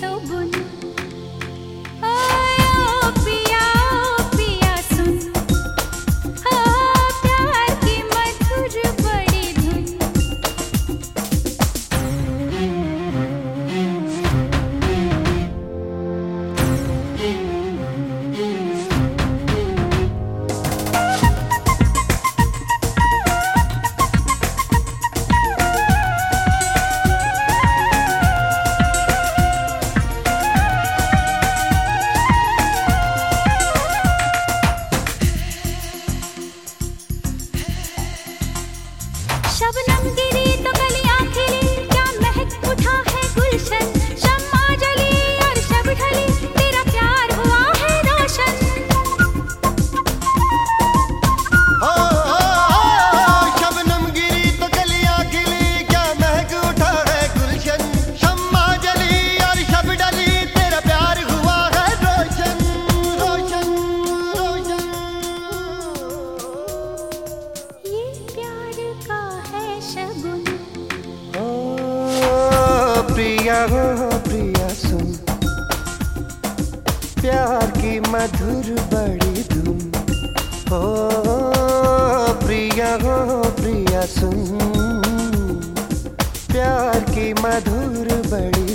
tão bonito. Shabnam गिरी तो कर... प्रिया, हो प्रिया सुन। प्यार की मधुर बड़ी धुन। हो प्रिया हो प्रिया सुन। प्यार की मधुर बड़ी